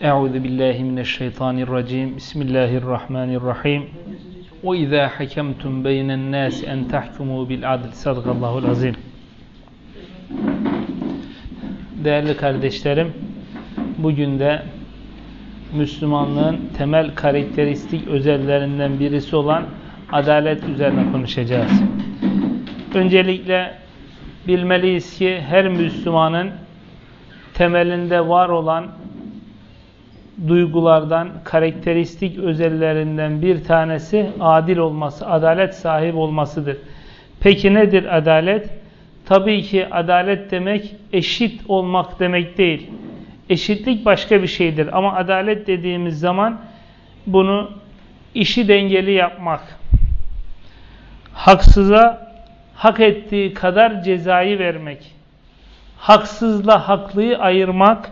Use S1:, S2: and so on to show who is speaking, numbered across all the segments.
S1: Euzu billahi mineşşeytanirracim. Bismillahirrahmanirrahim. Ve izâ hakemtum beynen nâs en tahkumû bil adl. Sadakallahul azim. Değerli kardeşlerim, bugün de Müslümanlığın temel karakteristik özelliklerinden birisi olan adalet üzerine konuşacağız. Öncelikle bilmeliyiz ki her Müslümanın temelinde var olan duygulardan, karakteristik özellerinden bir tanesi adil olması, adalet sahibi olmasıdır. Peki nedir adalet? Tabii ki adalet demek eşit olmak demek değil. Eşitlik başka bir şeydir ama adalet dediğimiz zaman bunu işi dengeli yapmak, haksıza hak ettiği kadar cezayı vermek, haksızla haklıyı ayırmak,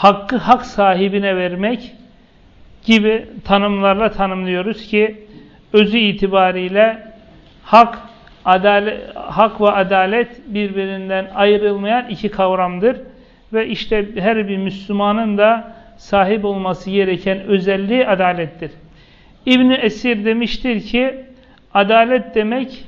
S1: hakkı hak sahibine vermek gibi tanımlarla tanımlıyoruz ki özü itibariyle hak, adalet, hak ve adalet birbirinden ayrılmayan iki kavramdır. Ve işte her bir Müslümanın da sahip olması gereken özelliği adalettir. İbni Esir demiştir ki adalet demek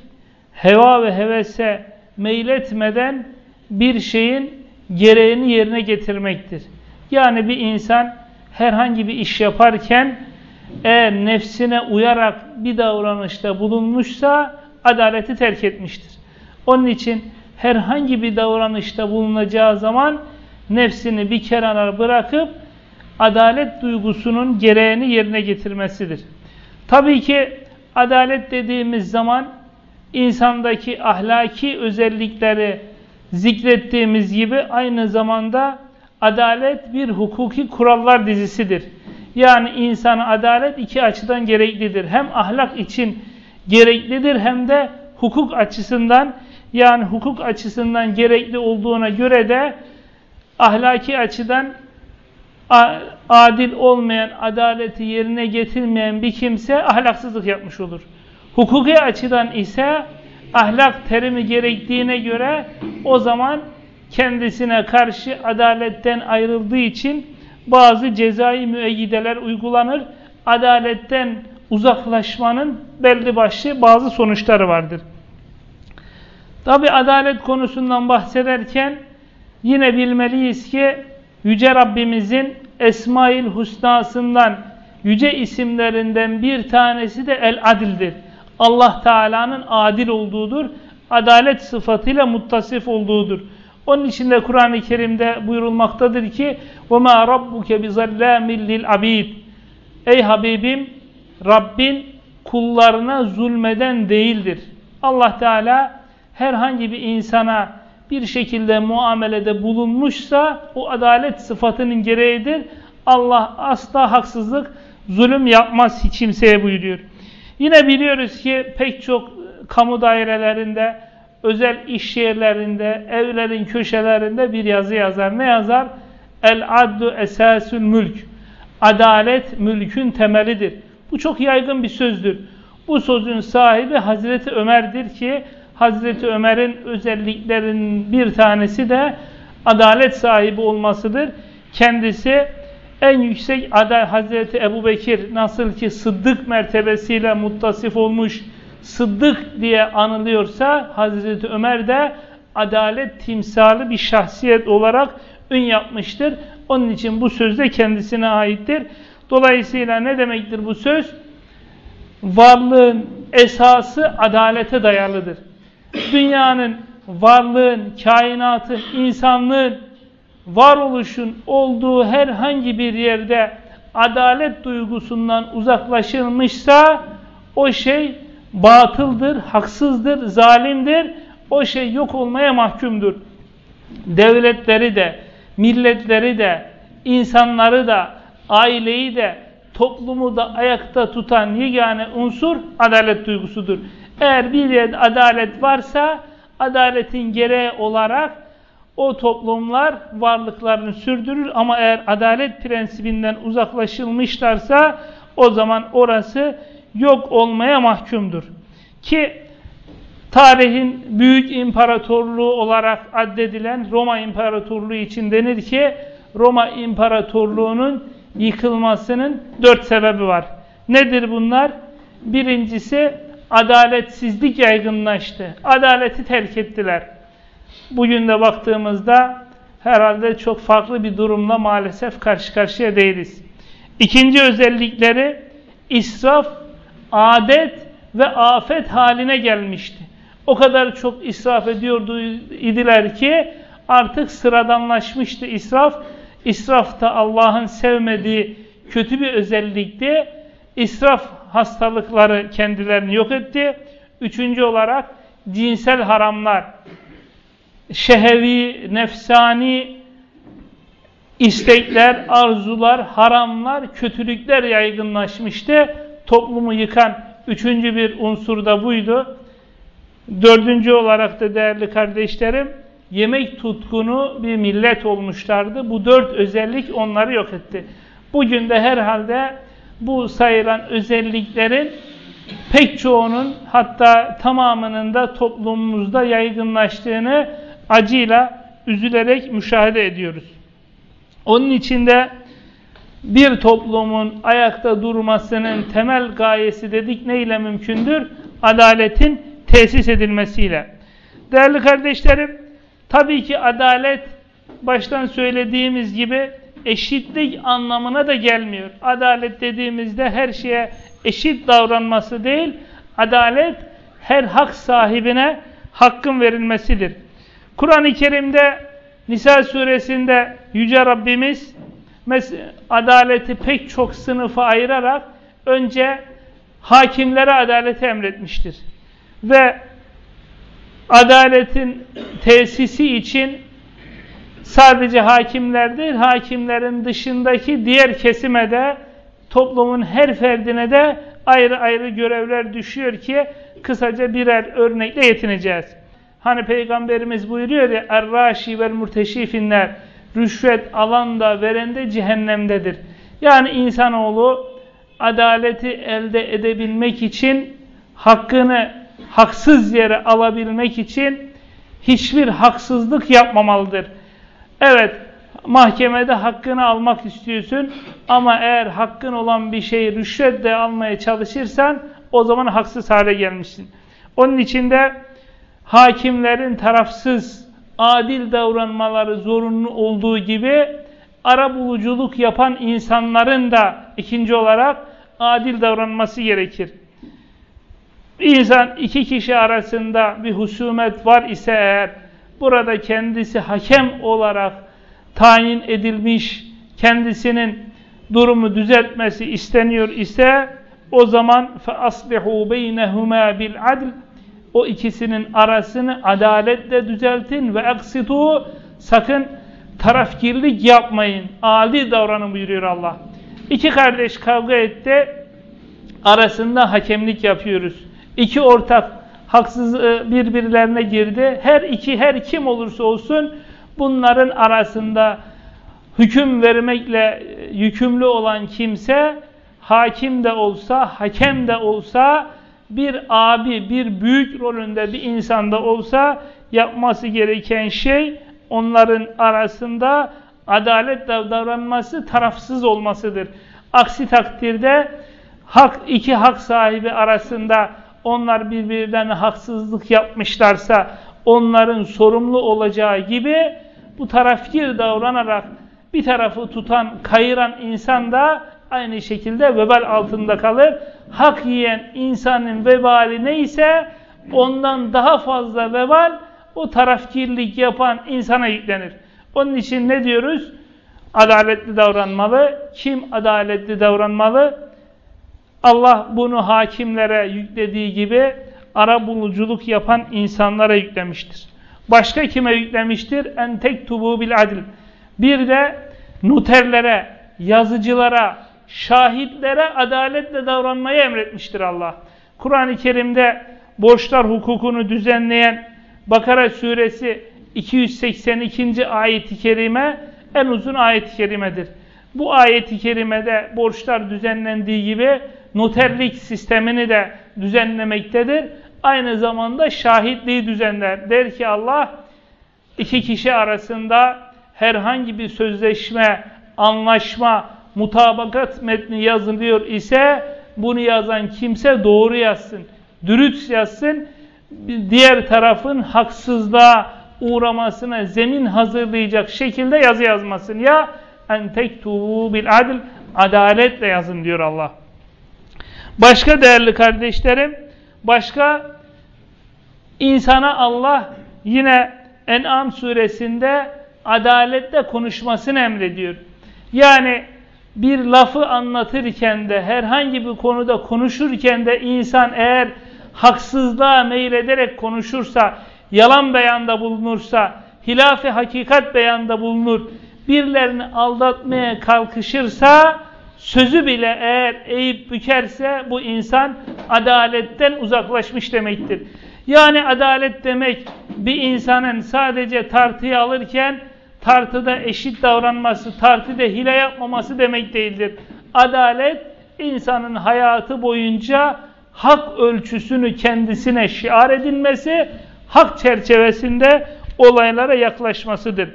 S1: heva ve hevese meyletmeden bir şeyin gereğini yerine getirmektir. Yani bir insan herhangi bir iş yaparken eğer nefsine uyarak bir davranışta bulunmuşsa adaleti terk etmiştir. Onun için herhangi bir davranışta bulunacağı zaman nefsini bir kenara bırakıp adalet duygusunun gereğini yerine getirmesidir. Tabii ki adalet dediğimiz zaman insandaki ahlaki özellikleri zikrettiğimiz gibi aynı zamanda adalet bir hukuki kurallar dizisidir. Yani insana adalet iki açıdan gereklidir. Hem ahlak için gereklidir hem de hukuk açısından yani hukuk açısından gerekli olduğuna göre de ahlaki açıdan adil olmayan, adaleti yerine getirmeyen bir kimse ahlaksızlık yapmış olur. Hukuki açıdan ise ahlak terimi gerektiğine göre o zaman kendisine karşı adaletten ayrıldığı için bazı cezai müeyyideler uygulanır. Adaletten uzaklaşmanın belli başlı bazı sonuçları vardır. Tabi adalet konusundan bahsederken yine bilmeliyiz ki Yüce Rabbimizin Esmail Husnasından yüce isimlerinden bir tanesi de El Adil'dir. Allah Teala'nın adil olduğudur. Adalet sıfatıyla muttasif olduğudur. Onun için de Kur'an-ı Kerim'de buyurulmaktadır ki وَمَا رَبُّكَ بِظَلَّامٍ لِلْعَبِيدِ Ey Habibim Rabbin kullarına zulmeden değildir. Allah Teala herhangi bir insana bir şekilde muamelede bulunmuşsa o adalet sıfatının gereğidir. Allah asla haksızlık, zulüm yapmaz hiç kimseye buyuruyor. Yine biliyoruz ki pek çok kamu dairelerinde özel iş yerlerinde, evlerin köşelerinde bir yazı yazar. Ne yazar? El addu esasül mülk. Adalet mülkün temelidir. Bu çok yaygın bir sözdür. Bu sözün sahibi Hazreti Ömer'dir ki Hazreti Ömer'in özelliklerinin bir tanesi de adalet sahibi olmasıdır. Kendisi en yüksek aday Hazreti Ebu Bekir nasıl ki sıddık mertebesiyle muttasif olmuş Sıddık diye anılıyorsa Hazreti Ömer de adalet timsali bir şahsiyet olarak ün yapmıştır. Onun için bu söz de kendisine aittir. Dolayısıyla ne demektir bu söz? Varlığın esası adalete dayalıdır. Dünyanın, varlığın, kainatın, insanlığın, varoluşun olduğu herhangi bir yerde adalet duygusundan uzaklaşılmışsa o şey batıldır, haksızdır, zalimdir. O şey yok olmaya mahkumdur. Devletleri de, milletleri de, insanları da, aileyi de, toplumu da ayakta tutan yegane unsur adalet duygusudur. Eğer bir yerde adalet varsa adaletin gereği olarak o toplumlar varlıklarını sürdürür ama eğer adalet prensibinden uzaklaşılmışlarsa o zaman orası yok olmaya mahkumdur. Ki tarihin büyük imparatorluğu olarak addedilen Roma İmparatorluğu için denir ki Roma İmparatorluğu'nun yıkılmasının dört sebebi var. Nedir bunlar? Birincisi adaletsizlik yaygınlaştı. Adaleti terk ettiler. Bugün de baktığımızda herhalde çok farklı bir durumla maalesef karşı karşıya değiliz. İkinci özellikleri israf, adet ve afet haline gelmişti. O kadar çok israf ediyordu idiler ki artık sıradanlaşmıştı israf. İsraf da Allah'ın sevmediği kötü bir özellikti. İsraf hastalıkları kendilerini yok etti. Üçüncü olarak cinsel haramlar, şehevi, nefsani istekler, arzular, haramlar, kötülükler yaygınlaşmıştı. Toplumu yıkan üçüncü bir unsur da buydu. Dördüncü olarak da değerli kardeşlerim, yemek tutkunu bir millet olmuşlardı. Bu dört özellik onları yok etti. Bugün de herhalde bu sayılan özelliklerin pek çoğunun hatta tamamının da toplumumuzda yaygınlaştığını acıyla üzülerek müşahede ediyoruz. Onun içinde bir toplumun ayakta durmasının temel gayesi dedik neyle mümkündür? Adaletin tesis edilmesiyle. Değerli kardeşlerim, tabii ki adalet baştan söylediğimiz gibi eşitlik anlamına da gelmiyor. Adalet dediğimizde her şeye eşit davranması değil, adalet her hak sahibine hakkın verilmesidir. Kur'an-ı Kerim'de Nisa suresinde Yüce Rabbimiz adaleti pek çok sınıfa ayırarak önce hakimlere adaleti emretmiştir. Ve adaletin tesisi için sadece hakimler değil, hakimlerin dışındaki diğer kesime de toplumun her ferdine de ayrı ayrı görevler düşüyor ki kısaca birer örnekle yetineceğiz. Hani Peygamberimiz buyuruyor ya Er-Raşi vel murteşifinler rüşvet alan da veren de cehennemdedir. Yani insanoğlu adaleti elde edebilmek için hakkını haksız yere alabilmek için hiçbir haksızlık yapmamalıdır. Evet, mahkemede hakkını almak istiyorsun ama eğer hakkın olan bir şeyi rüşvetle almaya çalışırsan o zaman haksız hale gelmişsin. Onun için de hakimlerin tarafsız, adil davranmaları zorunlu olduğu gibi ara buluculuk yapan insanların da ikinci olarak adil davranması gerekir. Bir insan iki kişi arasında bir husumet var ise eğer burada kendisi hakem olarak tayin edilmiş, kendisinin durumu düzeltmesi isteniyor ise o zaman فَأَصْلِحُوا بَيْنَهُمَا بِالْعَدْلِ o ikisinin arasını adaletle düzeltin ve eksitu sakın tarafgirlik yapmayın. Adi davranın buyuruyor Allah. İki kardeş kavga etti. Arasında hakemlik yapıyoruz. İki ortak haksız e, birbirlerine girdi. Her iki her kim olursa olsun bunların arasında hüküm vermekle e, yükümlü olan kimse hakim de olsa, hakem de olsa bir abi, bir büyük rolünde bir insanda olsa yapması gereken şey onların arasında adalet davranması, tarafsız olmasıdır. Aksi takdirde hak iki hak sahibi arasında onlar birbirlerine haksızlık yapmışlarsa onların sorumlu olacağı gibi bu tarafkir davranarak bir tarafı tutan, kayıran insan da aynı şekilde vebal altında kalır. Hak yiyen insanın vebali neyse ondan daha fazla vebal o tarafkirlik yapan insana yüklenir. Onun için ne diyoruz? Adaletli davranmalı. Kim adaletli davranmalı? Allah bunu hakimlere yüklediği gibi ara buluculuk yapan insanlara yüklemiştir. Başka kime yüklemiştir? En tektubu bil adil. Bir de noterlere, yazıcılara, şahitlere adaletle davranmayı emretmiştir Allah. Kur'an-ı Kerim'de borçlar hukukunu düzenleyen Bakara suresi 282. ayet-i kerime en uzun ayet-i kerimedir. Bu ayet-i kerimede borçlar düzenlendiği gibi noterlik sistemini de düzenlemektedir. Aynı zamanda şahitliği düzenler. Der ki Allah iki kişi arasında herhangi bir sözleşme, anlaşma, mutabakat metni yazılıyor ise bunu yazan kimse doğru yazsın, dürüst yazsın. Diğer tarafın haksızlığa uğramasına zemin hazırlayacak şekilde yazı yazmasın. Ya en tektubu bil adil adaletle yazın diyor Allah. Başka değerli kardeşlerim, başka insana Allah yine En'am suresinde adaletle konuşmasını emrediyor. Yani bir lafı anlatırken de herhangi bir konuda konuşurken de insan eğer haksızlığa meylederek konuşursa, yalan beyanda bulunursa, hilafi hakikat beyanda bulunur, birilerini aldatmaya kalkışırsa, sözü bile eğer eğip bükerse bu insan adaletten uzaklaşmış demektir. Yani adalet demek bir insanın sadece tartıyı alırken tartıda eşit davranması, tartıda hile yapmaması demek değildir. Adalet insanın hayatı boyunca hak ölçüsünü kendisine şiar edinmesi, hak çerçevesinde olaylara yaklaşmasıdır.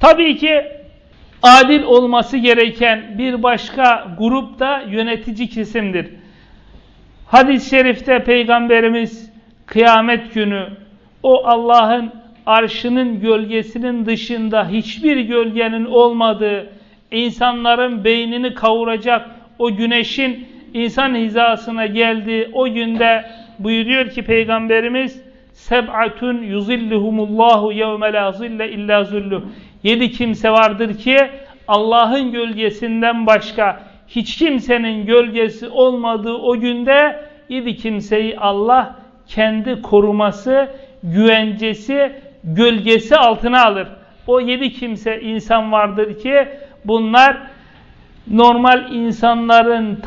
S1: Tabii ki adil olması gereken bir başka grup da yönetici kesimdir. Hadis-i şerifte Peygamberimiz kıyamet günü o Allah'ın arşının gölgesinin dışında hiçbir gölgenin olmadığı, insanların beynini kavuracak o güneşin insan hizasına geldiği o günde buyuruyor ki Peygamberimiz seb'atun yuzilluhumullahu yevme la zille illa zulluh yedi kimse vardır ki Allah'ın gölgesinden başka hiç kimsenin gölgesi olmadığı o günde yedi kimseyi Allah kendi koruması, güvencesi, gölgesi altına alır. O yedi kimse insan vardır ki bunlar normal insanların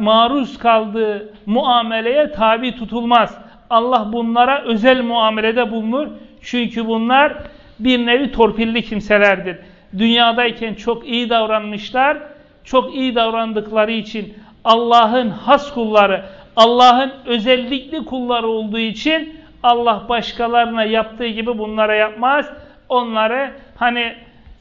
S1: maruz kaldığı muameleye tabi tutulmaz. Allah bunlara özel muamelede bulunur. Çünkü bunlar bir nevi torpilli kimselerdir. Dünyadayken çok iyi davranmışlar. Çok iyi davrandıkları için Allah'ın has kulları, Allah'ın özellikli kulları olduğu için Allah başkalarına yaptığı gibi bunlara yapmaz. Onları hani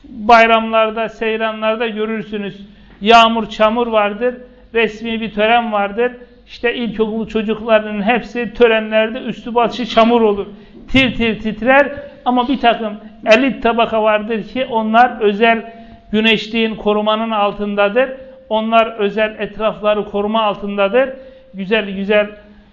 S1: bayramlarda, seyranlarda görürsünüz. Yağmur, çamur vardır. Resmi bir tören vardır. İşte ilkokul çocuklarının hepsi törenlerde üstü başı çamur olur. Tir tir titrer ama bir takım elit tabaka vardır ki onlar özel güneşliğin korumanın altındadır. Onlar özel etrafları koruma altındadır. Güzel güzel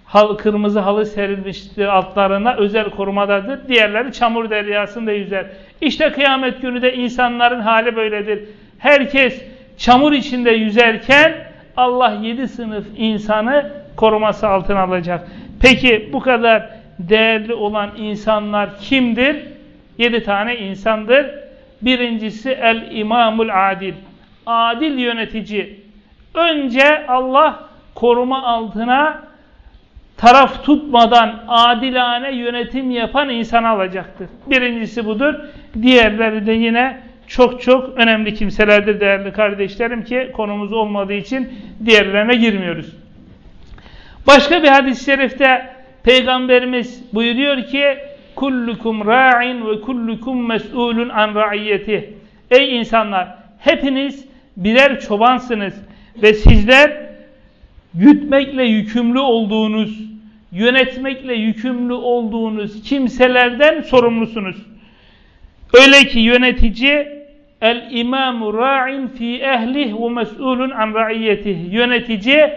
S1: hal, kırmızı halı serilmiştir altlarına özel korumadadır. Diğerleri çamur deryasında yüzer. İşte kıyamet günü de insanların hali böyledir. Herkes çamur içinde yüzerken Allah yedi sınıf insanı koruması altına alacak. Peki bu kadar değerli olan insanlar kimdir? Yedi tane insandır. Birincisi el imamul adil. Adil yönetici. Önce Allah koruma altına taraf tutmadan adilane yönetim yapan insan alacaktır. Birincisi budur. Diğerleri de yine çok çok önemli kimselerdir değerli kardeşlerim ki konumuz olmadığı için diğerlerine girmiyoruz. Başka bir hadis-i şerifte Peygamberimiz buyuruyor ki kullukum ra'in ve kullukum mes'ulun an ra'iyeti. Ey insanlar hepiniz birer çobansınız ve sizler gütmekle yükümlü olduğunuz, yönetmekle yükümlü olduğunuz kimselerden sorumlusunuz. Öyle ki yönetici el imamu ra'in fi ehlih ve mes'ulun an ra'iyetih. Yönetici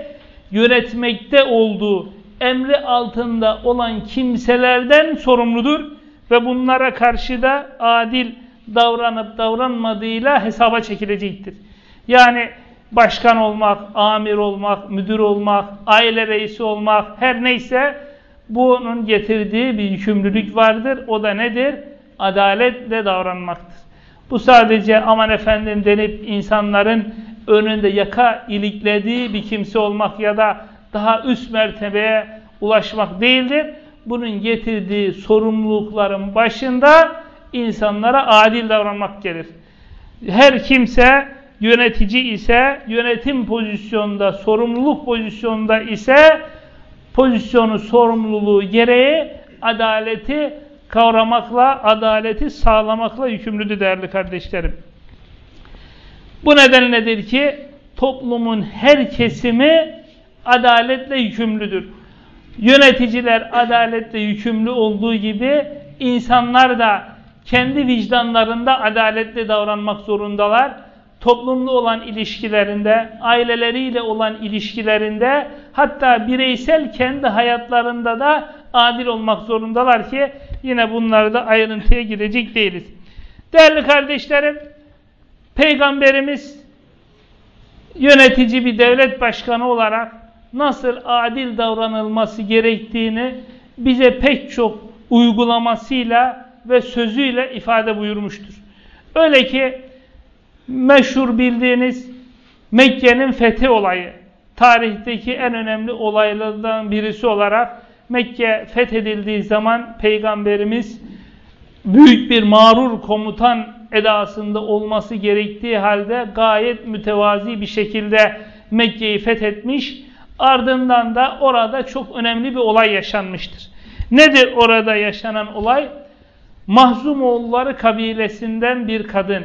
S1: yönetmekte olduğu emri altında olan kimselerden sorumludur ve bunlara karşı da adil davranıp davranmadığıyla hesaba çekilecektir. Yani başkan olmak, amir olmak, müdür olmak, aile reisi olmak her neyse bunun getirdiği bir yükümlülük vardır. O da nedir? Adaletle davranmaktır. Bu sadece aman efendim denip insanların önünde yaka iliklediği bir kimse olmak ya da daha üst mertebeye ulaşmak değildir. Bunun getirdiği sorumlulukların başında insanlara adil davranmak gelir. Her kimse yönetici ise yönetim pozisyonunda, sorumluluk pozisyonunda ise pozisyonu, sorumluluğu gereği adaleti kavramakla, adaleti sağlamakla yükümlüdür değerli kardeşlerim. Bu nedenledir ki toplumun her kesimi adaletle yükümlüdür. Yöneticiler adaletle yükümlü olduğu gibi insanlar da kendi vicdanlarında adaletli davranmak zorundalar. Toplumlu olan ilişkilerinde, aileleriyle olan ilişkilerinde, hatta bireysel kendi hayatlarında da adil olmak zorundalar ki yine bunları da ayrıntıya girecek değiliz. Değerli kardeşlerim, Peygamberimiz yönetici bir devlet başkanı olarak nasıl adil davranılması gerektiğini bize pek çok uygulamasıyla ve sözüyle ifade buyurmuştur. Öyle ki meşhur bildiğiniz Mekke'nin fethi olayı, tarihteki en önemli olaylardan birisi olarak Mekke fethedildiği zaman Peygamberimiz büyük bir mağrur komutan edasında olması gerektiği halde gayet mütevazi bir şekilde Mekke'yi fethetmiş. Ardından da orada çok önemli bir olay yaşanmıştır. Nedir orada yaşanan olay? Mahzumoğulları kabilesinden bir kadın.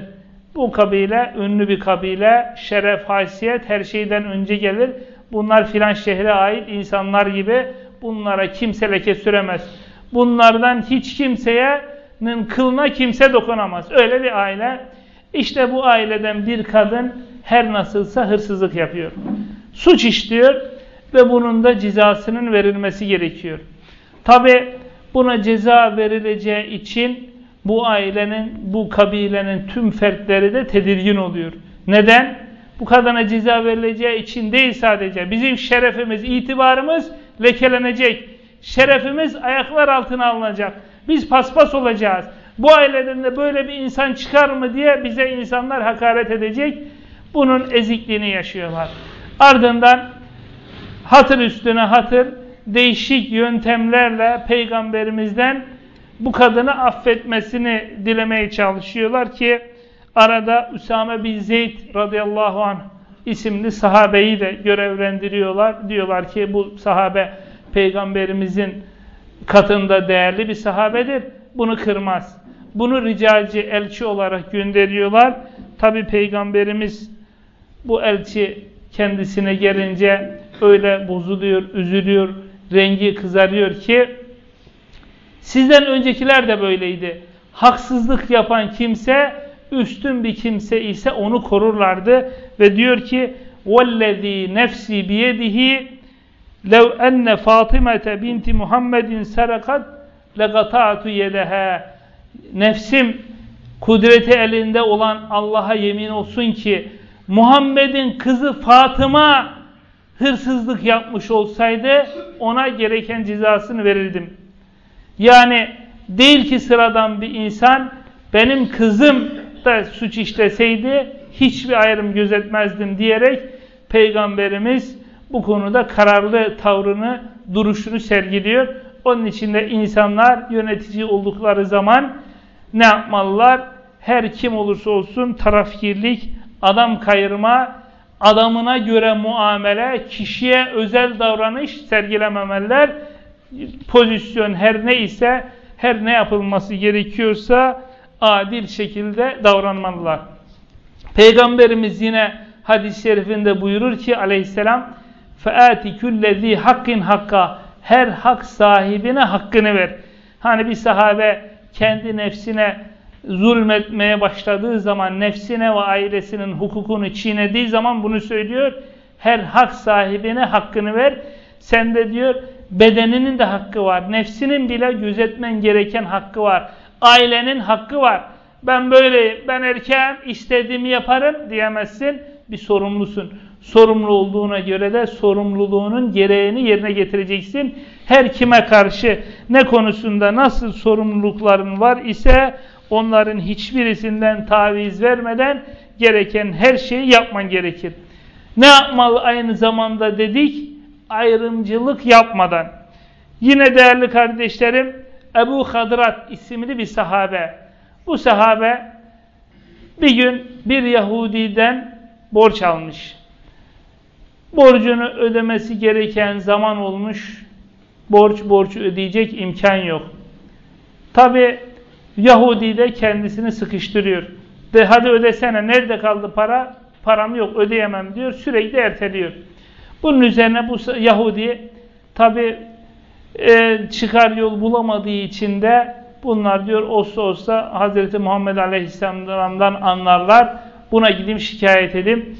S1: Bu kabile ünlü bir kabile, şeref, haysiyet her şeyden önce gelir. Bunlar filan şehre ait insanlar gibi bunlara kimse leke süremez. Bunlardan hiç kimseyenin kılına kimse dokunamaz. Öyle bir aile. İşte bu aileden bir kadın her nasılsa hırsızlık yapıyor. Suç işliyor ve bunun da cezasının verilmesi gerekiyor. Tabi buna ceza verileceği için bu ailenin, bu kabilenin tüm fertleri de tedirgin oluyor. Neden? Bu kadına ceza verileceği için değil sadece. Bizim şerefimiz, itibarımız lekelenecek. Şerefimiz ayaklar altına alınacak. Biz paspas olacağız. Bu aileden de böyle bir insan çıkar mı diye bize insanlar hakaret edecek. Bunun ezikliğini yaşıyorlar. Ardından hatır üstüne hatır değişik yöntemlerle peygamberimizden bu kadını affetmesini dilemeye çalışıyorlar ki arada Üsame bin Zeyd radıyallahu anh isimli sahabeyi de görevlendiriyorlar. Diyorlar ki bu sahabe peygamberimizin katında değerli bir sahabedir. Bunu kırmaz. Bunu ricalci elçi olarak gönderiyorlar. Tabi peygamberimiz bu elçi kendisine gelince öyle bozuluyor, üzülüyor, rengi kızarıyor ki sizden öncekiler de böyleydi. Haksızlık yapan kimse üstün bir kimse ise onu korurlardı ve diyor ki وَالَّذ۪ي نَفْسِي بِيَدِهِ لَوْ اَنَّ فَاطِمَةَ بِنْتِ مُحَمَّدٍ سَرَقَتْ لَغَطَعْتُ يَدَهَا Nefsim kudreti elinde olan Allah'a yemin olsun ki Muhammed'in kızı Fatıma hırsızlık yapmış olsaydı ona gereken cezasını verirdim. Yani değil ki sıradan bir insan benim kızım da suç işleseydi hiçbir ayrım gözetmezdim diyerek Peygamberimiz bu konuda kararlı tavrını, duruşunu sergiliyor. Onun için de insanlar yönetici oldukları zaman ne yapmalılar? Her kim olursa olsun tarafgirlik, adam kayırma, adamına göre muamele, kişiye özel davranış sergilememeliler Pozisyon her neyse, her ne yapılması gerekiyorsa adil şekilde davranmalılar. Peygamberimiz yine hadis-i şerifinde buyurur ki aleyhisselam فَاَتِ كُلَّذ۪ي hakkin hakka Her hak sahibine hakkını ver. Hani bir sahabe kendi nefsine zulmetmeye başladığı zaman, nefsine ve ailesinin hukukunu çiğnediği zaman bunu söylüyor. Her hak sahibine hakkını ver. Sen de diyor bedeninin de hakkı var. Nefsinin bile gözetmen gereken hakkı var. Ailenin hakkı var. Ben böyle, ben erken istediğimi yaparım diyemezsin. Bir sorumlusun. Sorumlu olduğuna göre de sorumluluğunun gereğini yerine getireceksin. Her kime karşı ne konusunda nasıl sorumlulukların var ise onların hiçbirisinden taviz vermeden gereken her şeyi yapman gerekir. Ne yapmalı aynı zamanda dedik? Ayrımcılık yapmadan. Yine değerli kardeşlerim Ebu Hadrat isimli bir sahabe. Bu sahabe bir gün bir Yahudi'den borç almış. Borcunu ödemesi gereken zaman olmuş. Borç borcu ödeyecek imkan yok. Tabi Yahudi de kendisini sıkıştırıyor. De hadi ödesene nerede kaldı para? Param yok ödeyemem diyor. Sürekli erteliyor. Bunun üzerine bu Yahudi tabi e, çıkar yol bulamadığı için de bunlar diyor olsa olsa Hazreti Muhammed Aleyhisselam'dan anlarlar. Buna gideyim şikayet edeyim.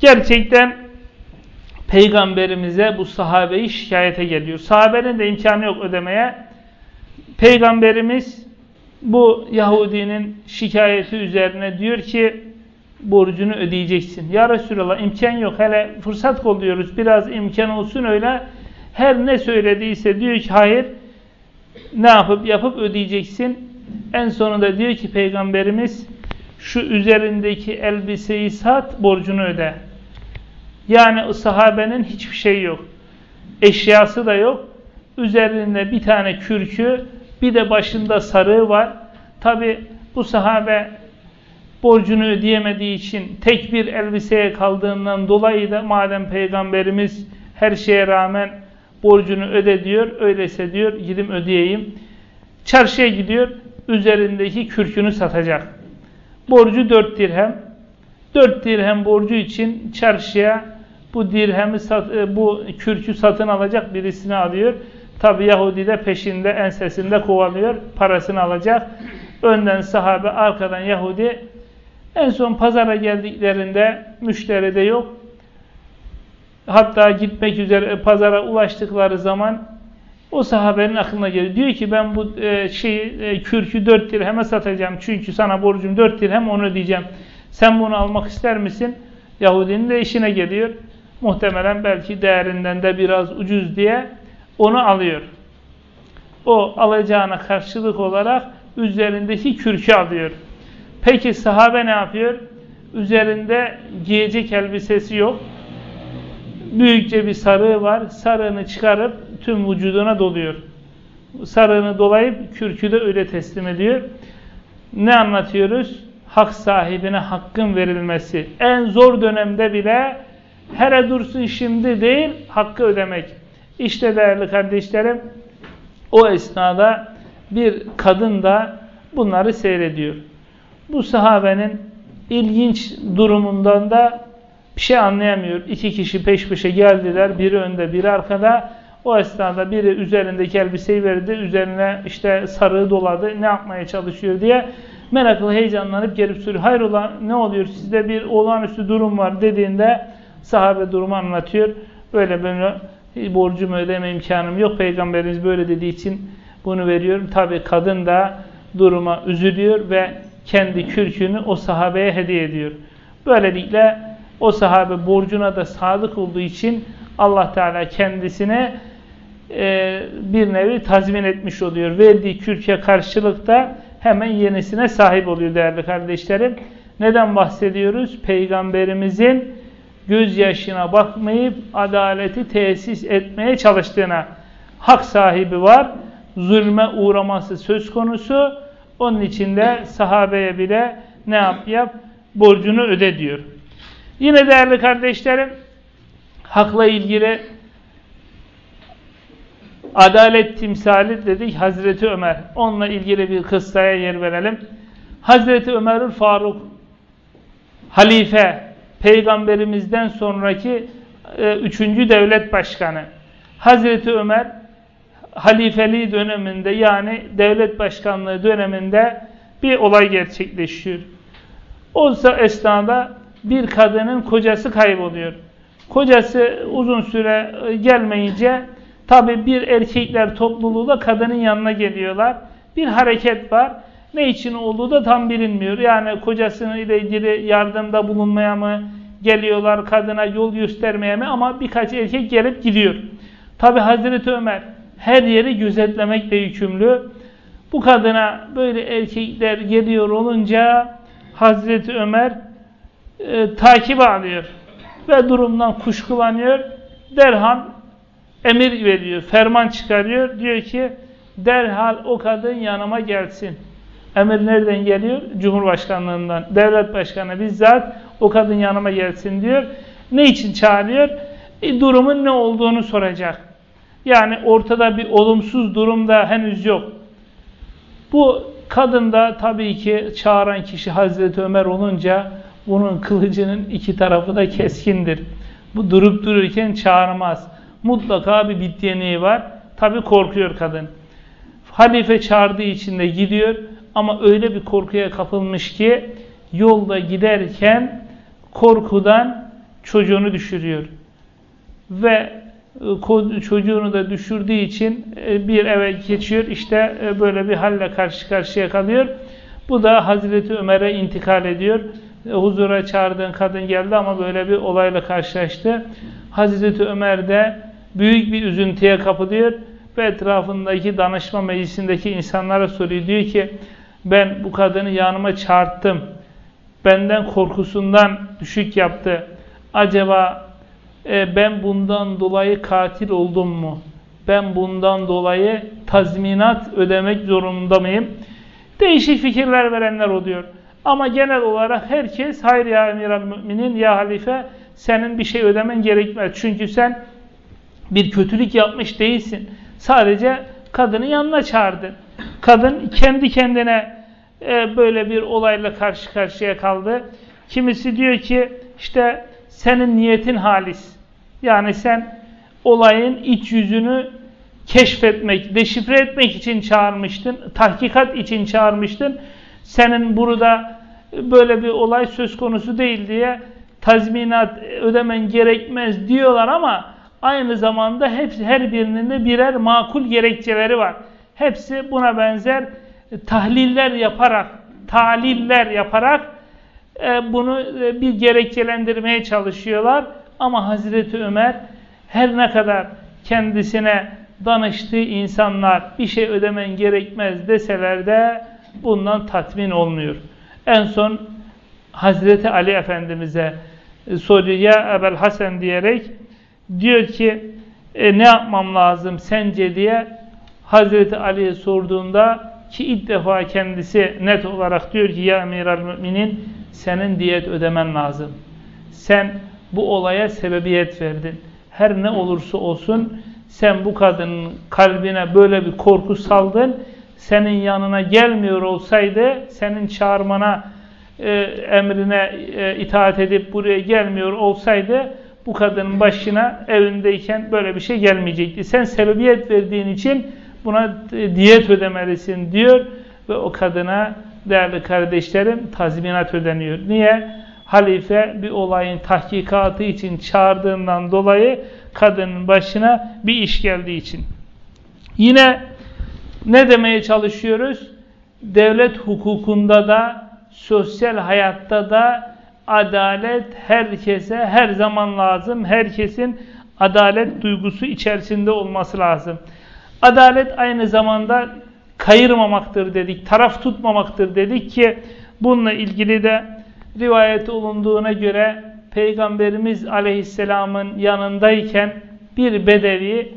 S1: Gerçekten peygamberimize bu sahabeyi şikayete geliyor. Sahabenin de imkanı yok ödemeye. Peygamberimiz bu Yahudinin şikayeti üzerine diyor ki borcunu ödeyeceksin. Ya Resulallah imkan yok. Hele fırsat kolluyoruz. Biraz imkan olsun öyle. Her ne söylediyse diyor ki hayır ne yapıp yapıp ödeyeceksin. En sonunda diyor ki Peygamberimiz şu üzerindeki elbiseyi sat borcunu öde. Yani sahabenin hiçbir şey yok. Eşyası da yok. Üzerinde bir tane kürkü bir de başında sarığı var. Tabi bu sahabe borcunu ödeyemediği için tek bir elbiseye kaldığından dolayı da madem peygamberimiz her şeye rağmen borcunu öde diyor. Öyleyse diyor gidim ödeyeyim. Çarşıya gidiyor. Üzerindeki kürkünü satacak. Borcu 4 dirhem. 4 dirhem borcu için çarşıya bu dirhemi sat, e, bu kürkü satın alacak birisini alıyor. Tabi Yahudi de peşinde ensesinde kovalıyor. Parasını alacak. Önden sahabe arkadan Yahudi en son pazara geldiklerinde müşteri de yok. Hatta gitmek üzere pazara ulaştıkları zaman o sahabenin aklına geliyor. Diyor ki ben bu e, şeyi e, kürkü 4 dirheme satacağım. Çünkü sana borcum 4 dirhem onu ödeyeceğim. Sen bunu almak ister misin? Yahudinin de işine geliyor. Muhtemelen belki değerinden de biraz ucuz diye onu alıyor. O alacağına karşılık olarak üzerindeki kürkü alıyor. Peki sahabe ne yapıyor? Üzerinde giyecek elbisesi yok. Büyükçe bir sarığı var. Sarığını çıkarıp tüm vücuduna doluyor. Sarığını dolayıp kürkü de öyle teslim ediyor. Ne anlatıyoruz? Hak sahibine hakkın verilmesi. En zor dönemde bile hele dursun şimdi değil hakkı ödemek. İşte değerli kardeşlerim o esnada bir kadın da bunları seyrediyor. Bu sahabenin ilginç durumundan da bir şey anlayamıyor. İki kişi peş peşe geldiler. Biri önde, biri arkada. O esnada biri üzerindeki elbiseyi verdi. Üzerine işte sarığı doladı. Ne yapmaya çalışıyor diye meraklı heyecanlanıp gelip soruyor. Hayrola ne oluyor? Sizde bir olağanüstü durum var dediğinde sahabe durumu anlatıyor. Böyle böyle borcumu ödeme imkanım yok. Peygamberimiz böyle dediği için bunu veriyorum. Tabi kadın da duruma üzülüyor ve kendi kürkünü o sahabeye hediye ediyor. Böylelikle o sahabe borcuna da sadık olduğu için Allah Teala kendisine e, bir nevi tazmin etmiş oluyor. Verdiği kürke karşılık da hemen yenisine sahip oluyor değerli kardeşlerim. Neden bahsediyoruz? Peygamberimizin gözyaşına bakmayıp adaleti tesis etmeye çalıştığına hak sahibi var. Zulme uğraması söz konusu. Onun için de sahabeye bile ne yap yap? Borcunu öde diyor. Yine değerli kardeşlerim hakla ilgili adalet timsali dedik Hazreti Ömer. Onunla ilgili bir kıssaya yer verelim. Hazreti Ömer'ül Faruk halife peygamberimizden sonraki e, üçüncü devlet başkanı. Hazreti Ömer halifeliği döneminde yani devlet başkanlığı döneminde bir olay gerçekleşiyor. Olsa esnada bir kadının kocası kayboluyor. Kocası uzun süre e, gelmeyince tabi bir erkekler topluluğu da kadının yanına geliyorlar. Bir hareket var. Ne için olduğu da tam bilinmiyor. Yani kocasının ile ilgili yardımda bulunmaya mı geliyorlar, kadına yol göstermeye mi ama birkaç erkek gelip gidiyor. Tabi Hazreti Ömer her yeri gözetlemekle yükümlü. Bu kadına böyle erkekler geliyor olunca Hazreti Ömer e, takip alıyor ve durumdan kuşkulanıyor. Derhal emir veriyor, ferman çıkarıyor. Diyor ki derhal o kadın yanıma gelsin. Emir nereden geliyor? Cumhurbaşkanlığından. Devlet başkanı bizzat o kadın yanıma gelsin diyor. Ne için çağırıyor? E, durumun ne olduğunu soracak. Yani ortada bir olumsuz durum da henüz yok. Bu kadın da tabii ki çağıran kişi Hazreti Ömer olunca bunun kılıcının iki tarafı da keskindir. Bu durup dururken çağırmaz. Mutlaka bir bit var. Tabii korkuyor kadın. Halife çağırdığı için de gidiyor ama öyle bir korkuya kapılmış ki yolda giderken korkudan çocuğunu düşürüyor. Ve çocuğunu da düşürdüğü için e, bir eve geçiyor. İşte e, böyle bir halle karşı karşıya kalıyor. Bu da Hazreti Ömer'e intikal ediyor. Huzura çağırdığın kadın geldi ama böyle bir olayla karşılaştı. Hazreti Ömer de büyük bir üzüntüye kapılıyor ve etrafındaki danışma meclisindeki insanlara soruyor. Diyor ki ben bu kadını yanıma çağırttım. Benden korkusundan düşük yaptı. Acaba e, ben bundan dolayı katil oldum mu? Ben bundan dolayı tazminat ödemek zorunda mıyım? Değişik fikirler verenler oluyor. Ama genel olarak herkes hayır ya emiral müminin ya halife senin bir şey ödemen gerekmez. Çünkü sen bir kötülük yapmış değilsin. Sadece kadını yanına çağırdın. Kadın kendi kendine e, böyle bir olayla karşı karşıya kaldı. Kimisi diyor ki işte senin niyetin halis. Yani sen olayın iç yüzünü keşfetmek, deşifre etmek için çağırmıştın. Tahkikat için çağırmıştın. Senin burada böyle bir olay söz konusu değil diye tazminat ödemen gerekmez diyorlar ama aynı zamanda hepsi, her birinin de birer makul gerekçeleri var. Hepsi buna benzer tahliller yaparak, taliller yaparak e, bunu e, bir gerekçelendirmeye çalışıyorlar. Ama Hazreti Ömer her ne kadar kendisine danıştığı insanlar bir şey ödemen gerekmez deseler de bundan tatmin olmuyor. En son Hazreti Ali Efendimiz'e e, soruyor ya Ebel Hasan diyerek diyor ki e, ne yapmam lazım sence diye Hazreti Ali'ye sorduğunda ki ilk defa kendisi net olarak diyor ki ya emiral müminin senin diyet ödemen lazım. Sen bu olaya sebebiyet verdin. Her ne olursa olsun sen bu kadının kalbine böyle bir korku saldın. Senin yanına gelmiyor olsaydı, senin çağırmana, e, emrine e, itaat edip buraya gelmiyor olsaydı bu kadının başına evindeyken böyle bir şey gelmeyecekti. Sen sebebiyet verdiğin için buna e, diyet ödemelisin diyor ve o kadına değerli kardeşlerim tazminat ödeniyor. Niye? Halife bir olayın tahkikatı için çağırdığından dolayı kadının başına bir iş geldiği için. Yine ne demeye çalışıyoruz? Devlet hukukunda da sosyal hayatta da adalet herkese her zaman lazım. Herkesin adalet duygusu içerisinde olması lazım. Adalet aynı zamanda kayırmamaktır dedik, taraf tutmamaktır dedik ki bununla ilgili de rivayet olunduğuna göre Peygamberimiz Aleyhisselam'ın yanındayken bir bedevi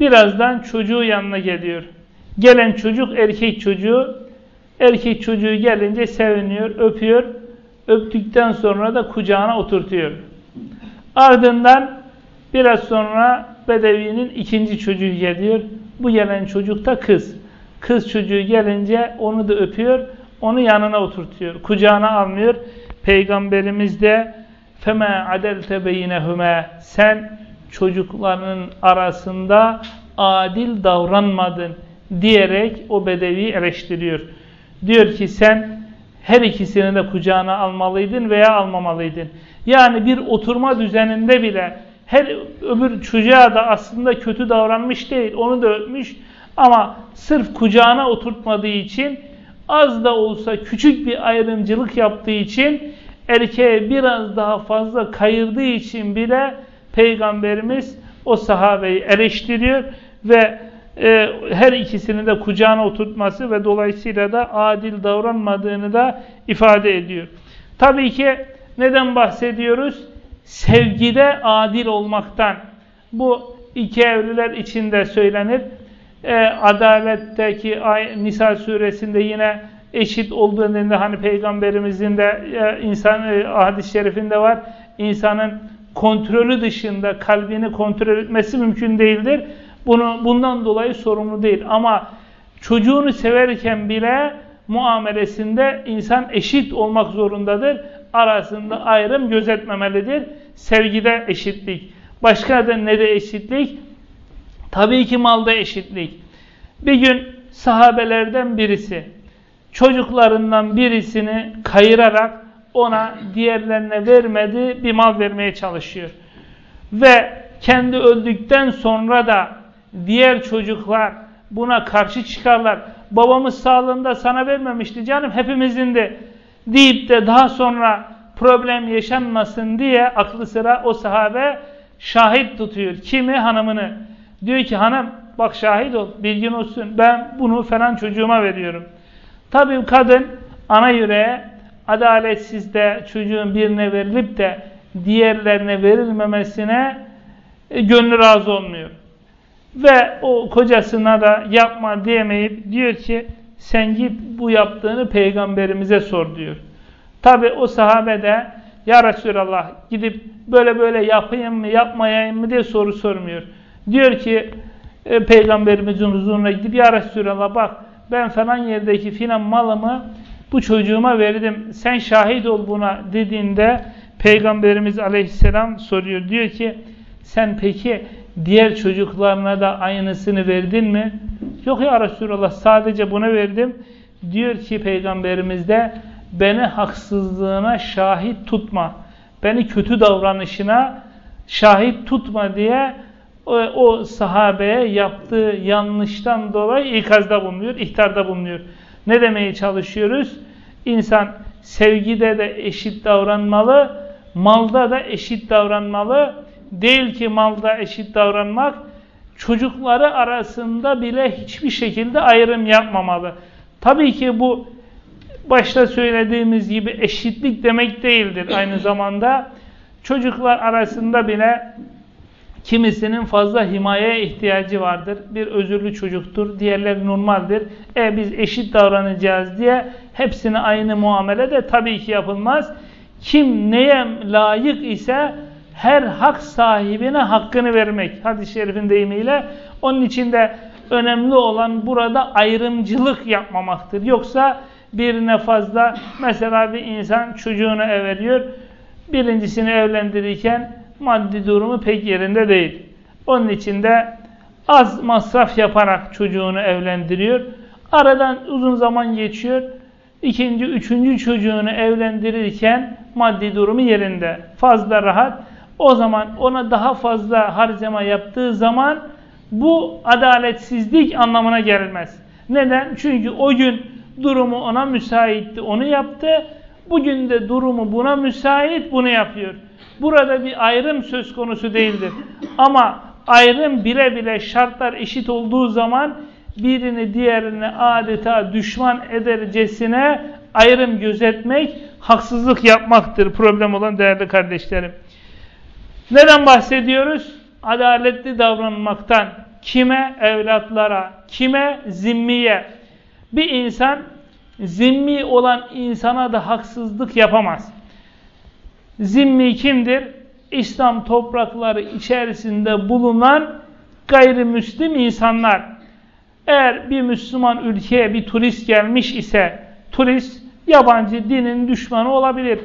S1: birazdan çocuğu yanına geliyor. Gelen çocuk erkek çocuğu, erkek çocuğu gelince seviniyor, öpüyor. Öptükten sonra da kucağına oturtuyor. Ardından biraz sonra Bedevi'nin ikinci çocuğu geliyor. Bu gelen çocuk da kız. Kız çocuğu gelince onu da öpüyor, onu yanına oturtuyor. Kucağına almıyor. Peygamberimiz de feme adelte beyinehüme sen çocuklarının arasında adil davranmadın diyerek o bedevi eleştiriyor. Diyor ki sen her ikisini de kucağına almalıydın veya almamalıydın. Yani bir oturma düzeninde bile her öbür çocuğa da aslında kötü davranmış değil. Onu da öpmüş ama sırf kucağına oturtmadığı için az da olsa küçük bir ayrımcılık yaptığı için erkeğe biraz daha fazla kayırdığı için bile Peygamberimiz o sahabeyi eleştiriyor ve e, her ikisini de kucağına oturtması ve dolayısıyla da adil davranmadığını da ifade ediyor. Tabii ki neden bahsediyoruz? Sevgide adil olmaktan. Bu iki evliler içinde söylenir. E, adaletteki Nisa suresinde yine eşit olduğunda hani peygamberimizin de e, insan e, hadis-i şerifinde var. İnsanın kontrolü dışında kalbini kontrol etmesi mümkün değildir. Bunu bundan dolayı sorumlu değil. Ama çocuğunu severken bile muamelesinde insan eşit olmak zorundadır. Arasında ayrım gözetmemelidir. Sevgide eşitlik. Başka da ne de eşitlik? Tabii ki malda eşitlik. Bir gün sahabelerden birisi çocuklarından birisini kayırarak ona diğerlerine vermedi bir mal vermeye çalışıyor. Ve kendi öldükten sonra da diğer çocuklar buna karşı çıkarlar. Babamız sağlığında sana vermemişti canım hepimizin de deyip de daha sonra problem yaşanmasın diye aklı sıra o sahabe şahit tutuyor. Kimi? Hanımını. Diyor ki hanım bak şahit ol bilgin olsun ben bunu falan çocuğuma veriyorum. Tabii kadın ana yüreğe adaletsiz de çocuğun birine verilip de diğerlerine verilmemesine e, gönlü razı olmuyor. Ve o kocasına da yapma diyemeyip diyor ki sen git bu yaptığını peygamberimize sor diyor. Tabi o sahabe de ya Resulallah gidip böyle böyle yapayım mı yapmayayım mı diye soru sormuyor. Diyor ki e, peygamberimizin huzuruna gidip ya Resulallah bak ben falan yerdeki filan malımı bu çocuğuma verdim sen şahit ol buna dediğinde peygamberimiz aleyhisselam soruyor. Diyor ki sen peki diğer çocuklarına da aynısını verdin mi? Yok ya Resulallah sadece buna verdim. Diyor ki peygamberimiz de beni haksızlığına şahit tutma. Beni kötü davranışına şahit tutma diye o, sahabeye yaptığı yanlıştan dolayı ikazda bulunuyor, ihtarda bulunuyor. Ne demeye çalışıyoruz? İnsan sevgide de eşit davranmalı, malda da eşit davranmalı. Değil ki malda eşit davranmak, çocukları arasında bile hiçbir şekilde ayrım yapmamalı. Tabii ki bu başta söylediğimiz gibi eşitlik demek değildir aynı zamanda. Çocuklar arasında bile kimisinin fazla himayeye ihtiyacı vardır. Bir özürlü çocuktur, diğerleri normaldir. E biz eşit davranacağız diye hepsine aynı muamele de tabii ki yapılmaz. Kim neye layık ise her hak sahibine hakkını vermek. Hadis-i şerifin deyimiyle. Onun için de önemli olan burada ayrımcılık yapmamaktır. Yoksa birine fazla mesela bir insan çocuğunu everiyor. Birincisini evlendirirken maddi durumu pek yerinde değil. Onun için de az masraf yaparak çocuğunu evlendiriyor. Aradan uzun zaman geçiyor. İkinci, üçüncü çocuğunu evlendirirken maddi durumu yerinde. Fazla rahat. O zaman ona daha fazla harcama yaptığı zaman bu adaletsizlik anlamına gelmez. Neden? Çünkü o gün durumu ona müsaitti, onu yaptı. Bugün de durumu buna müsait, bunu yapıyor. Burada bir ayrım söz konusu değildir. Ama ayrım bile bile şartlar eşit olduğu zaman birini diğerine adeta düşman edercesine ayrım gözetmek, haksızlık yapmaktır problem olan değerli kardeşlerim. Neden bahsediyoruz? Adaletli davranmaktan. Kime? Evlatlara. Kime? Zimmiye. Bir insan zimmi olan insana da haksızlık yapamaz. Zimmi kimdir? İslam toprakları içerisinde bulunan gayrimüslim insanlar. Eğer bir Müslüman ülkeye bir turist gelmiş ise turist yabancı dinin düşmanı olabilir.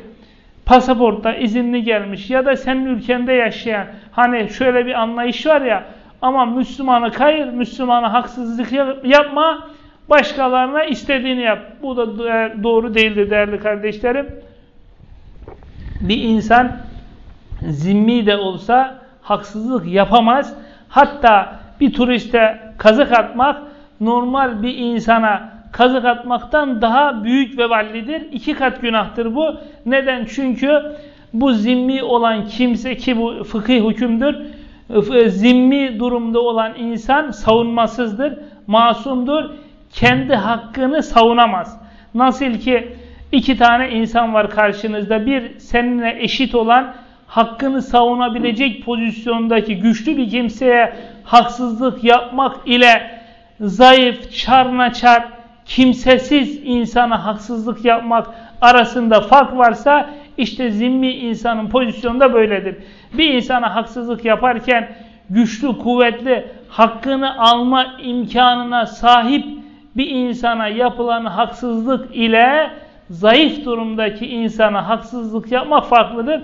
S1: Pasaportta izinli gelmiş ya da senin ülkende yaşayan hani şöyle bir anlayış var ya ama Müslümanı kayır, Müslümanı haksızlık yapma, başkalarına istediğini yap. Bu da doğru değildir değerli kardeşlerim bir insan zimmi de olsa haksızlık yapamaz. Hatta bir turiste kazık atmak normal bir insana kazık atmaktan daha büyük veballidir. İki kat günahtır bu. Neden? Çünkü bu zimmi olan kimse ki bu fıkıh hükümdür. Zimmi durumda olan insan savunmasızdır, masumdur. Kendi hakkını savunamaz. Nasıl ki İki tane insan var karşınızda. Bir seninle eşit olan hakkını savunabilecek pozisyondaki güçlü bir kimseye haksızlık yapmak ile zayıf, çarnaçar, kimsesiz insana haksızlık yapmak arasında fark varsa işte zimmi insanın pozisyonda böyledir. Bir insana haksızlık yaparken güçlü, kuvvetli, hakkını alma imkanına sahip bir insana yapılan haksızlık ile zayıf durumdaki insana haksızlık yapmak farklıdır.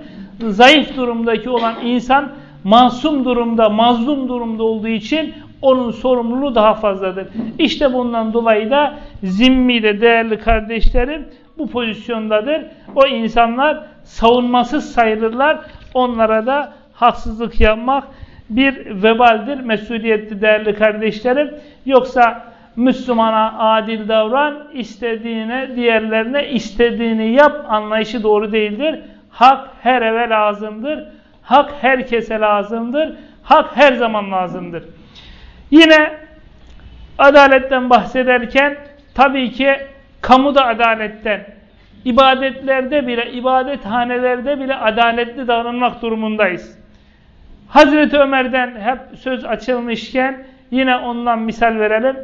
S1: Zayıf durumdaki olan insan masum durumda, mazlum durumda olduğu için onun sorumluluğu daha fazladır. İşte bundan dolayı da zimmi de değerli kardeşlerim bu pozisyondadır. O insanlar savunmasız sayılırlar. Onlara da haksızlık yapmak bir vebaldir, mesuliyetli değerli kardeşlerim. Yoksa Müslümana adil davran, istediğine, diğerlerine istediğini yap anlayışı doğru değildir. Hak her eve lazımdır. Hak herkese lazımdır. Hak her zaman lazımdır. Yine adaletten bahsederken tabii ki kamuda adaletten, ibadetlerde bile, ibadethanelerde bile adaletli davranmak durumundayız. Hazreti Ömer'den hep söz açılmışken yine ondan misal verelim.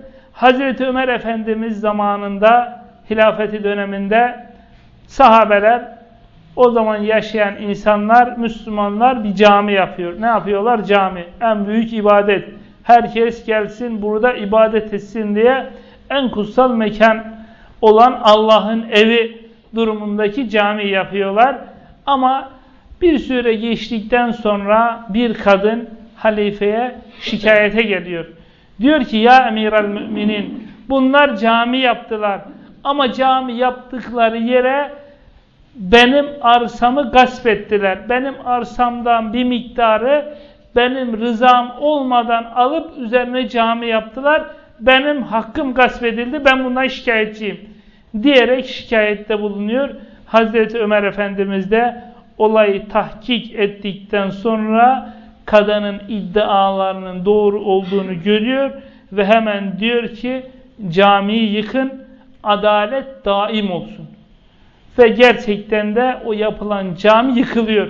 S1: Hazreti Ömer Efendimiz zamanında, hilafeti döneminde sahabeler, o zaman yaşayan insanlar, Müslümanlar bir cami yapıyor. Ne yapıyorlar? Cami. En büyük ibadet. Herkes gelsin burada ibadet etsin diye en kutsal mekan olan Allah'ın evi durumundaki cami yapıyorlar. Ama bir süre geçtikten sonra bir kadın halifeye şikayete geliyor. Diyor ki ya emiral müminin bunlar cami yaptılar ama cami yaptıkları yere benim arsamı gasp ettiler. Benim arsamdan bir miktarı benim rızam olmadan alıp üzerine cami yaptılar. Benim hakkım gasp edildi. Ben bundan şikayetçiyim. Diyerek şikayette bulunuyor. Hazreti Ömer Efendimiz de olayı tahkik ettikten sonra kadının iddialarının doğru olduğunu görüyor ve hemen diyor ki camiyi yıkın, adalet daim olsun. Ve gerçekten de o yapılan cami yıkılıyor.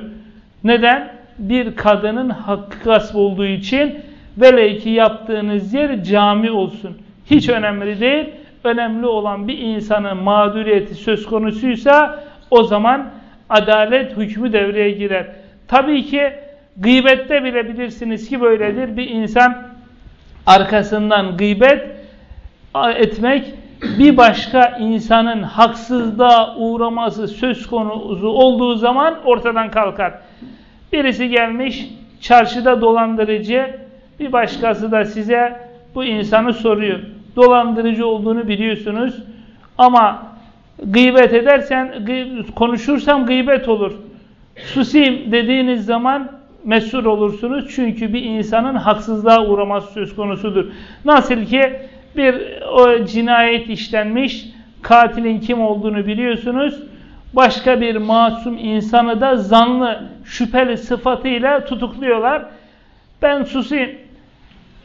S1: Neden? Bir kadının hakkı gasp olduğu için velev ki yaptığınız yer cami olsun. Hiç önemli değil. Önemli olan bir insanın mağduriyeti söz konusuysa o zaman adalet hükmü devreye girer. Tabii ki gıybette bile bilirsiniz ki böyledir. Bir insan arkasından gıybet etmek bir başka insanın haksızlığa uğraması söz konusu olduğu zaman ortadan kalkar. Birisi gelmiş çarşıda dolandırıcı, bir başkası da size bu insanı soruyor. Dolandırıcı olduğunu biliyorsunuz ama gıybet edersen, konuşursam gıybet olur. Susayım dediğiniz zaman mesul olursunuz. Çünkü bir insanın haksızlığa uğraması söz konusudur. Nasıl ki bir o cinayet işlenmiş, katilin kim olduğunu biliyorsunuz. Başka bir masum insanı da zanlı, şüpheli sıfatıyla tutukluyorlar. Ben susayım,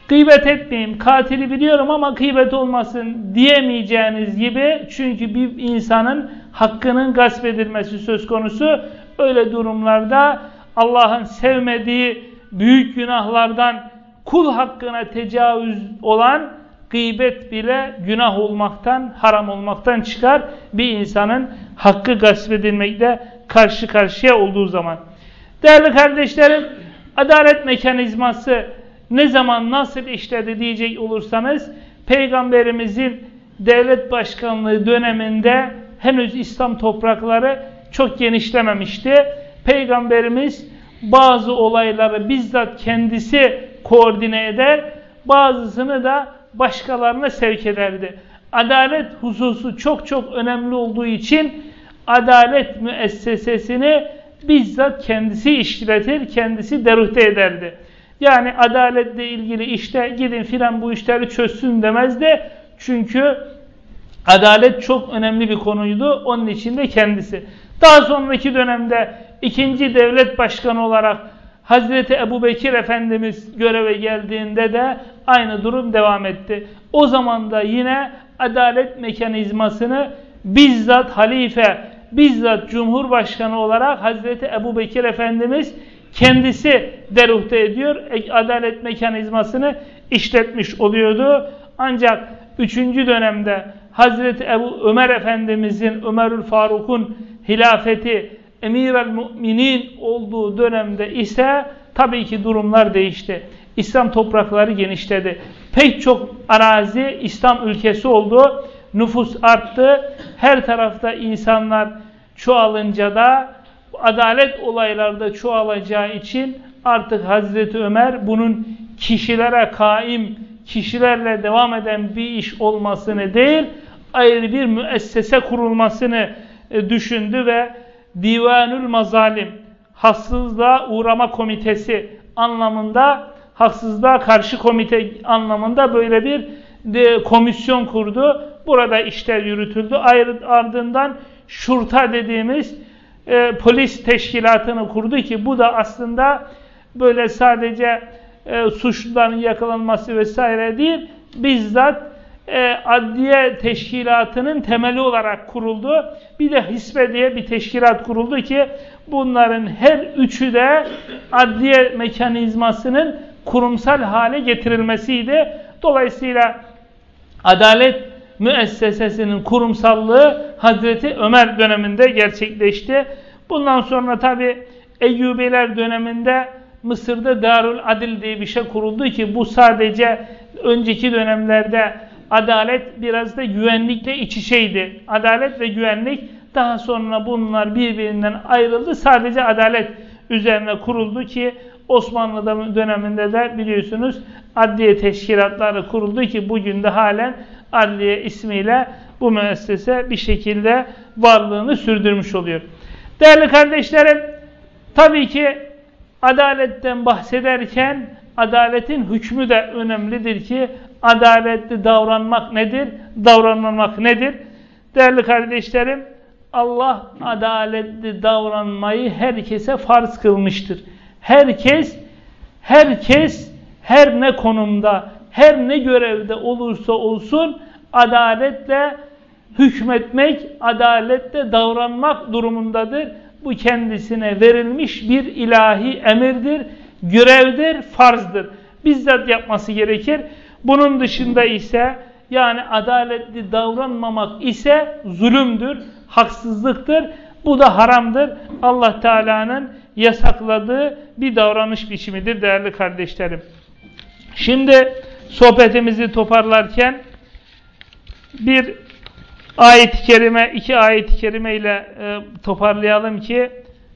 S1: gıybet etmeyeyim, katili biliyorum ama gıybet olmasın diyemeyeceğiniz gibi çünkü bir insanın hakkının gasp edilmesi söz konusu. Öyle durumlarda Allah'ın sevmediği büyük günahlardan kul hakkına tecavüz olan gıybet bile günah olmaktan, haram olmaktan çıkar. Bir insanın hakkı gasp edilmekle karşı karşıya olduğu zaman. Değerli kardeşlerim, adalet mekanizması ne zaman nasıl işledi diyecek olursanız, Peygamberimizin devlet başkanlığı döneminde henüz İslam toprakları çok genişlememişti. Peygamberimiz bazı olayları bizzat kendisi koordine eder, bazısını da başkalarına sevk ederdi. Adalet hususu çok çok önemli olduğu için adalet müessesesini bizzat kendisi işletir, kendisi deruhte ederdi. Yani adaletle ilgili işte gidin filan bu işleri çözsün demezdi. Çünkü adalet çok önemli bir konuydu. Onun için de kendisi. Daha sonraki dönemde ikinci devlet başkanı olarak Hazreti Ebu Bekir Efendimiz göreve geldiğinde de aynı durum devam etti. O zaman da yine adalet mekanizmasını bizzat halife, bizzat cumhurbaşkanı olarak Hazreti Ebu Bekir Efendimiz kendisi deruhte ediyor. E, adalet mekanizmasını işletmiş oluyordu. Ancak üçüncü dönemde Hazreti Ebu Ömer Efendimizin, Ömerül Faruk'un hilafeti emir el müminin olduğu dönemde ise tabii ki durumlar değişti. İslam toprakları genişledi. pek çok arazi İslam ülkesi oldu. Nüfus arttı. Her tarafta insanlar çoğalınca da adalet olaylarda çoğalacağı için artık Hazreti Ömer bunun kişilere kaim, kişilerle devam eden bir iş olmasını değil, ayrı bir müessese kurulmasını e, düşündü ve Divanül Mazalim, haksızlığa uğrama komitesi anlamında, haksızlığa karşı komite anlamında böyle bir komisyon kurdu. Burada işler yürütüldü. Ayrı, ardından şurta dediğimiz e, polis teşkilatını kurdu ki bu da aslında böyle sadece e, suçluların yakalanması vesaire değil, bizzat e, adliye teşkilatının temeli olarak kuruldu. Bir de hisbe diye bir teşkilat kuruldu ki bunların her üçü de adliye mekanizmasının kurumsal hale getirilmesiydi. Dolayısıyla adalet müessesesinin kurumsallığı Hazreti Ömer döneminde gerçekleşti. Bundan sonra tabi Eyyubiler döneminde Mısır'da Darul Adil diye bir şey kuruldu ki bu sadece önceki dönemlerde adalet biraz da güvenlikle iç içeydi. Adalet ve güvenlik daha sonra bunlar birbirinden ayrıldı. Sadece adalet üzerine kuruldu ki Osmanlı döneminde de biliyorsunuz adliye teşkilatları kuruldu ki bugün de halen adliye ismiyle bu müessese bir şekilde varlığını sürdürmüş oluyor. Değerli kardeşlerim, tabii ki adaletten bahsederken adaletin hükmü de önemlidir ki adaletli davranmak nedir? Davranmamak nedir? Değerli kardeşlerim, Allah adaletli davranmayı herkese farz kılmıştır. Herkes, herkes her ne konumda, her ne görevde olursa olsun adaletle hükmetmek, adaletle davranmak durumundadır. Bu kendisine verilmiş bir ilahi emirdir, görevdir, farzdır. Bizzat yapması gerekir. Bunun dışında ise yani adaletli davranmamak ise zulümdür, haksızlıktır. Bu da haramdır. Allah Teala'nın yasakladığı bir davranış biçimidir değerli kardeşlerim. Şimdi sohbetimizi toparlarken bir ayet-i kerime, iki ayet-i kerime ile e, toparlayalım ki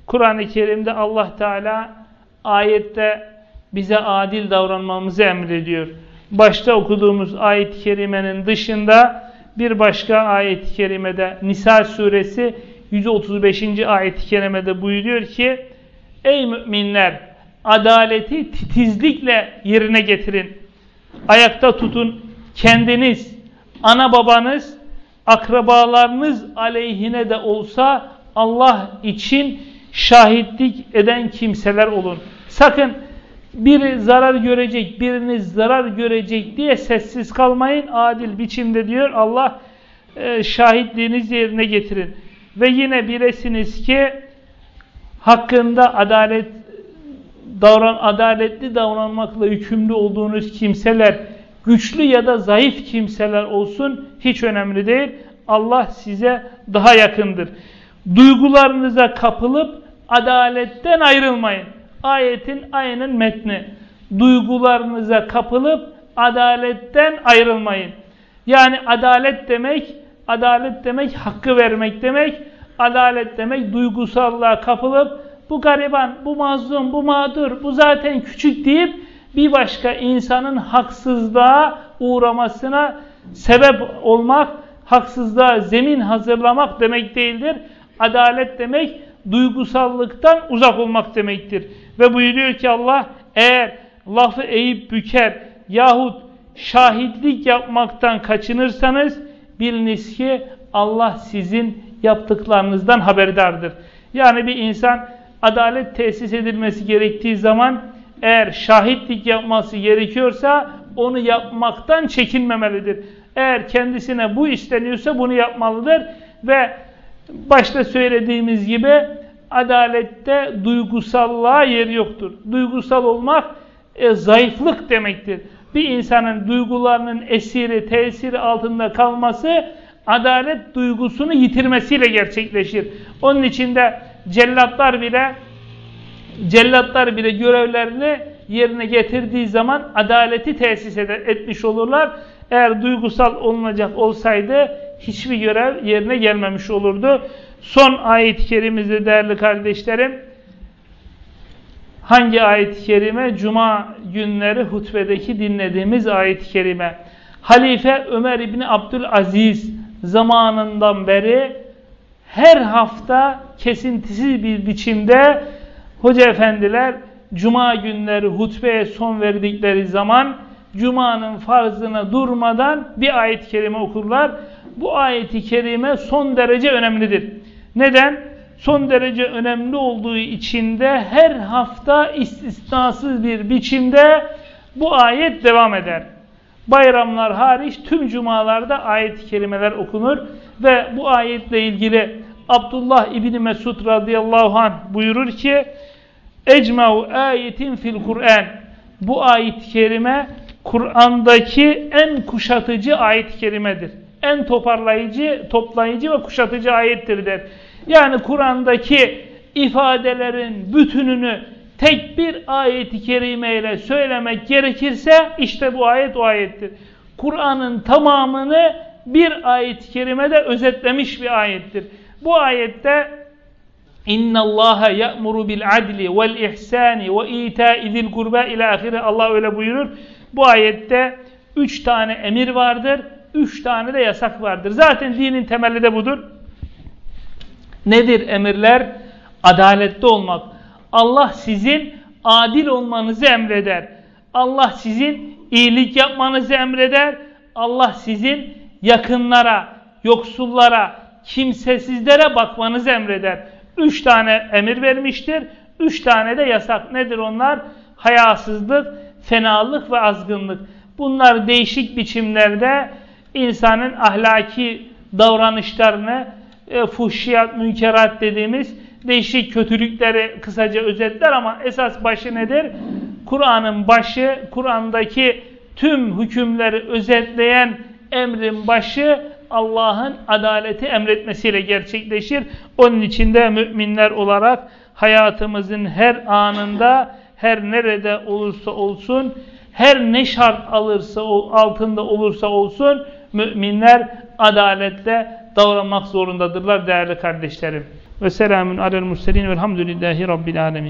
S1: Kur'an-ı Kerim'de Allah Teala ayette bize adil davranmamızı emrediyor. Başta okuduğumuz ayet-i kerimenin dışında bir başka ayet-i kerimede Nisa suresi 135. ayet-i kerimede buyuruyor ki Ey müminler adaleti titizlikle yerine getirin. Ayakta tutun kendiniz, ana babanız, akrabalarınız aleyhine de olsa Allah için şahitlik eden kimseler olun. Sakın biri zarar görecek, biriniz zarar görecek diye sessiz kalmayın. Adil biçimde diyor Allah e, şahitliğinizi yerine getirin. Ve yine bilesiniz ki hakkında adalet davran adaletli davranmakla yükümlü olduğunuz kimseler güçlü ya da zayıf kimseler olsun hiç önemli değil. Allah size daha yakındır. Duygularınıza kapılıp adaletten ayrılmayın. Ayetin ayının metni. Duygularınıza kapılıp adaletten ayrılmayın. Yani adalet demek, adalet demek hakkı vermek demek. Adalet demek duygusallığa kapılıp bu gariban, bu mazlum, bu mağdur, bu zaten küçük deyip bir başka insanın haksızlığa uğramasına sebep olmak, haksızlığa zemin hazırlamak demek değildir. Adalet demek duygusallıktan uzak olmak demektir. Ve buyuruyor ki Allah eğer lafı eğip büker yahut şahitlik yapmaktan kaçınırsanız biliniz ki Allah sizin yaptıklarınızdan haberdardır. Yani bir insan adalet tesis edilmesi gerektiği zaman eğer şahitlik yapması gerekiyorsa onu yapmaktan çekinmemelidir. Eğer kendisine bu isteniyorsa bunu yapmalıdır ve başta söylediğimiz gibi adalette duygusallığa yer yoktur. Duygusal olmak e, zayıflık demektir. Bir insanın duygularının esiri, tesiri altında kalması adalet duygusunu yitirmesiyle gerçekleşir. Onun için de cellatlar bile cellatlar bile görevlerini yerine getirdiği zaman adaleti tesis etmiş olurlar. Eğer duygusal olunacak olsaydı hiçbir görev yerine gelmemiş olurdu. Son ayet-i kerimizde değerli kardeşlerim hangi ayet-i kerime? Cuma günleri hutbedeki dinlediğimiz ayet-i kerime. Halife Ömer İbni Abdülaziz zamanından beri her hafta kesintisiz bir biçimde hoca efendiler cuma günleri hutbeye son verdikleri zaman cumanın farzına durmadan bir ayet-i kerime okurlar. Bu ayet-i kerime son derece önemlidir. Neden? Son derece önemli olduğu için de her hafta istisnasız bir biçimde bu ayet devam eder. Bayramlar hariç tüm cumalarda ayet-i kerimeler okunur ve bu ayetle ilgili Abdullah İbni Mesud radıyallahu anh buyurur ki Ecma'u ayetin fil Kur'an Bu ayet-i kerime Kur'an'daki en kuşatıcı ayet-i kerimedir. En toparlayıcı, toplayıcı ve kuşatıcı ayettir der. Yani Kur'an'daki ifadelerin bütününü tek bir ayet-i kerimeyle söylemek gerekirse işte bu ayet o ayettir. Kur'an'ın tamamını bir ayet-i kerimede özetlemiş bir ayettir. Bu ayette İnna Allaha ya'muru bil adli vel ihsani ve ita'i zil ila ahire Allah öyle buyurur. Bu ayette üç tane emir vardır, üç tane de yasak vardır. Zaten dinin temeli de budur. Nedir emirler? Adaletli olmak. Allah sizin adil olmanızı emreder. Allah sizin iyilik yapmanızı emreder. Allah sizin yakınlara, yoksullara, kimsesizlere bakmanızı emreder. Üç tane emir vermiştir. Üç tane de yasak. Nedir onlar? Hayasızlık, fenalık ve azgınlık. Bunlar değişik biçimlerde insanın ahlaki davranışlarını, e, fuhşiyat, münkerat dediğimiz değişik kötülükleri kısaca özetler ama esas başı nedir? Kur'an'ın başı, Kur'an'daki tüm hükümleri özetleyen emrin başı Allah'ın adaleti emretmesiyle gerçekleşir. Onun için de müminler olarak hayatımızın her anında, her nerede olursa olsun, her ne şart alırsa altında olursa olsun müminler adaletle davranmak zorundadırlar değerli kardeşlerim. Ve selamun alel murselin velhamdülillahi rabbil alemin.